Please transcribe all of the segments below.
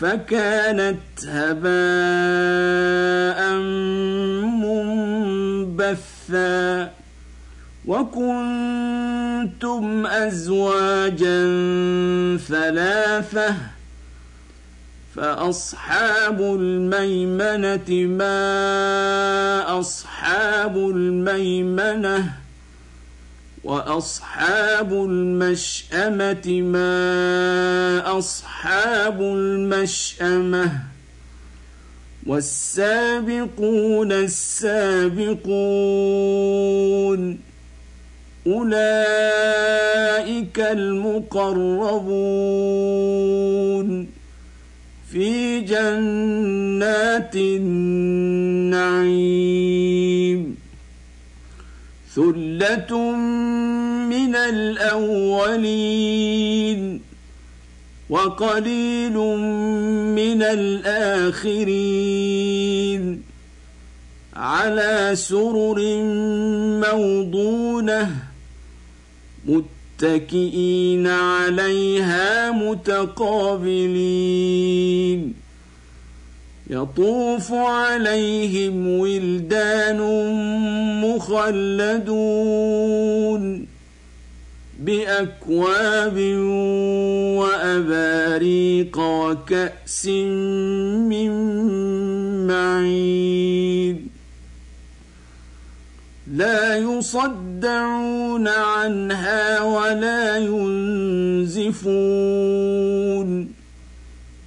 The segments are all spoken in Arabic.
فكانت هباء منبثا وكنتم أزواجا ثلاثة فأصحاب الميمنة ما أصحاب الميمنه وأصحاب المشأمة ما أصحاب المشأمة والسابقون السابقون أولئك المقربون في جنات النعيم ثلة من الأولين وقليل من الآخرين على سرر موضونة متكئين عليها متقابلين يطوف عليهم ولدان مخلدون بأكواب وأباريق وكأس من معين. لا يصدعون عنها ولا ينزفون.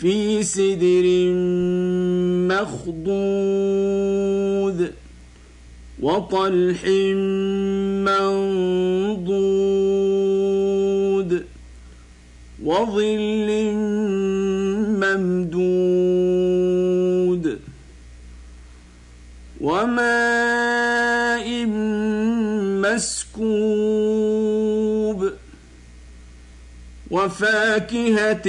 في سدر مخضود وطلح منضود وظل ممدود وماء مسكوب وفاكهة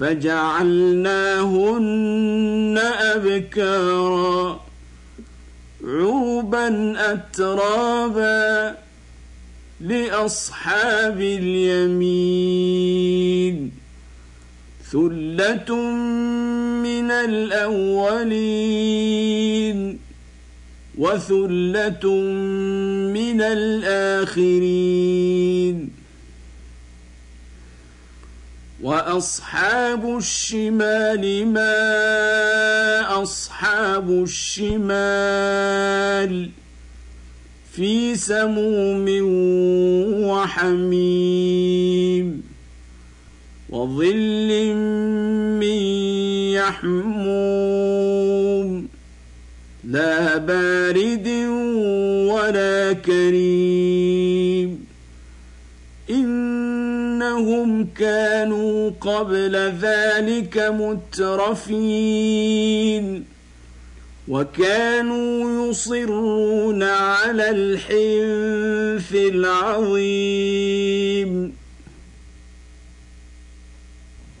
فجعلناهن أبكارا عربا أترابا لأصحاب اليمين. ثلة من الأولين وثلة من الآخرين. وأصحاب الشمال ما أصحاب الشمال في سموم وحميم وظل من يحموم لا بارد ولا كريم انهم كانوا قبل ذلك مترفين وكانوا يصرون على الحنث العظيم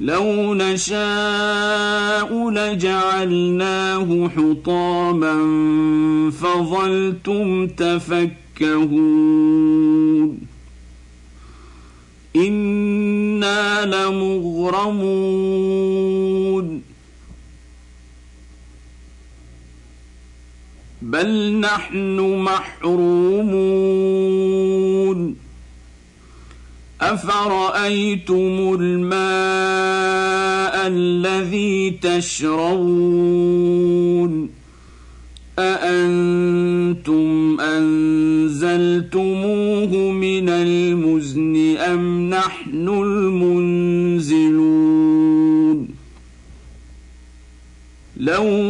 لو نشاء لجعلناه حطاما فظلتم تفكهون. إنا لمغرمون. بل نحن محرومون. افرايتم الماء الذي تشربون اانتم انزلتموه من المزن ام نحن المنزلون لو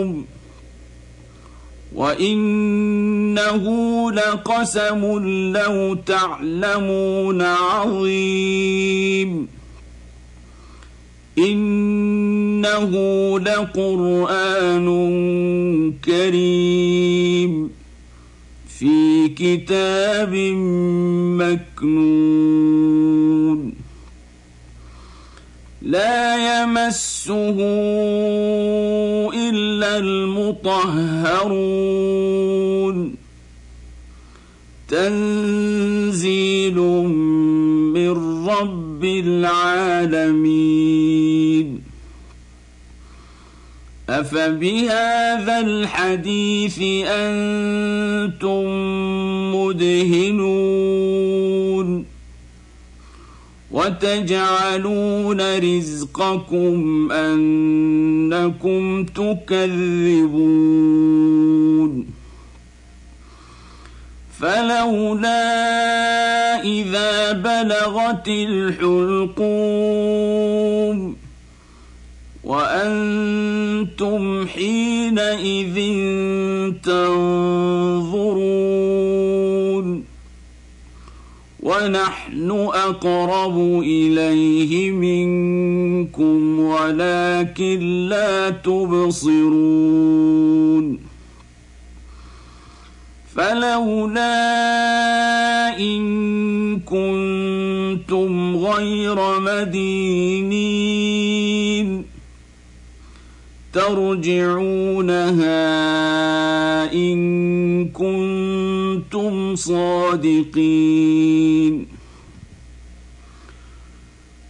وانه لقسم لو تعلمون عظيم انه لقران كريم في كتاب مكنون لا يمسه إلا المطهرون. تنزيل من رب العالمين. أفبهذا الحديث أنتم مدهنون. وتجعلون رزقكم أنكم تكذبون. فلولا إذا بلغت الحلقوم وأنتم حينئذ تنظرون. ونحن اقرب اليه منكم ولكن لا تبصرون فلولا ان كنتم غير مدينين ترجعونها ان كنتم صادقين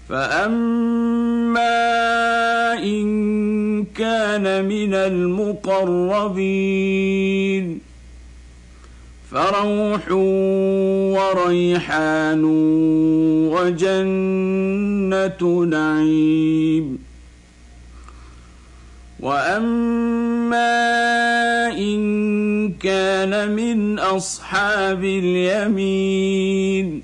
فاما ان كان من المقربين فروح وريحان وجنه نعيم واما ان كان من اصحاب اليمين